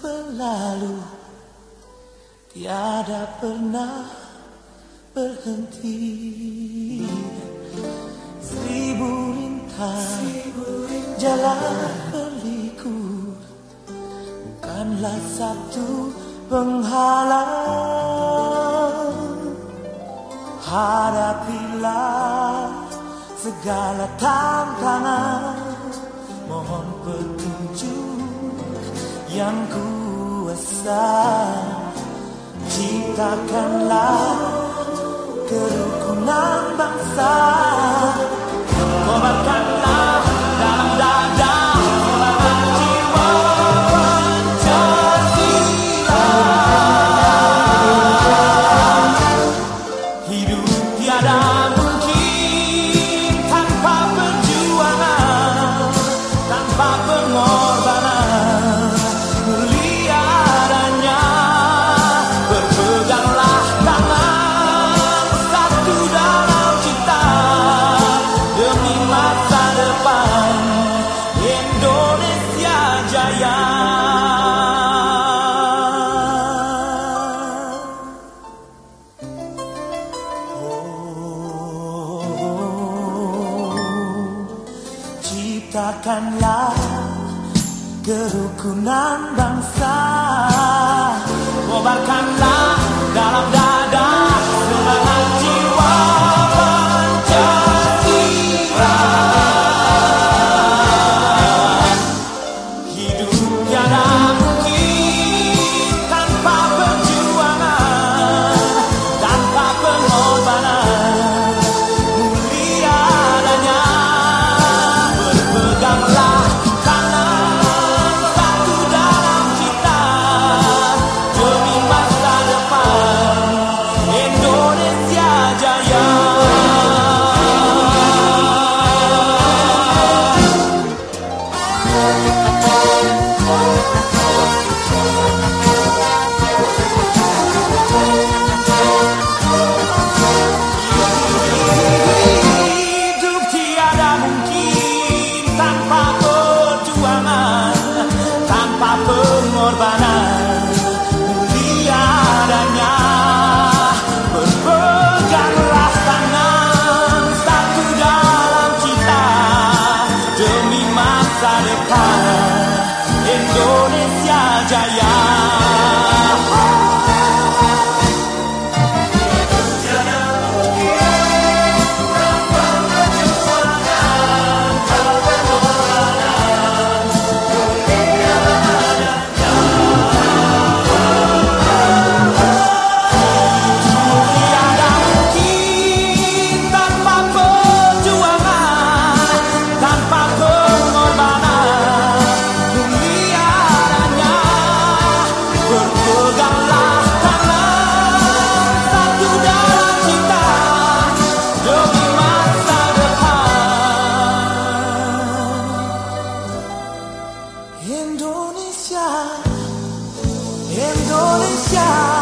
selalu tiada pernah berhenti. Seribu rintang jalan berliku Bukanlah satu penghalang. Hadapilah segala tantangan. Mohon petunjuk yang kuasa Ciptakanlah kerukunan bangsa. Kobarkanlah Oh, ciptakanlah kerukunan bangsa. Kobarkanlah dalam dada Indonesia Jaya non è chiaro.